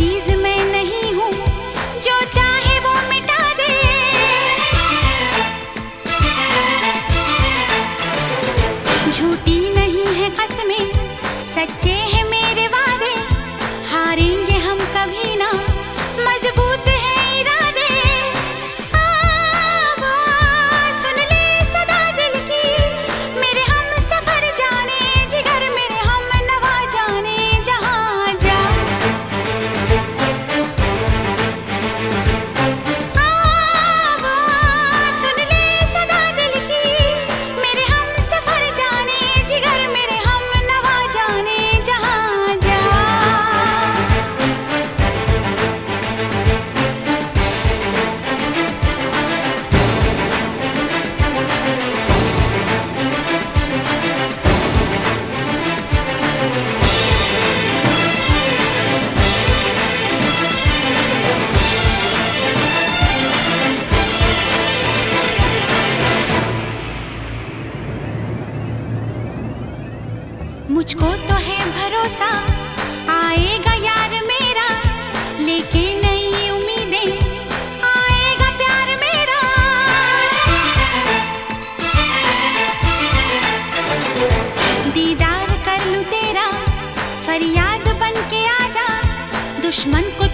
चीज़ मैं नहीं हूँ जो चाहे वो मिटा दे। झूठी फरियाद बन के आ जा। दुश्मन को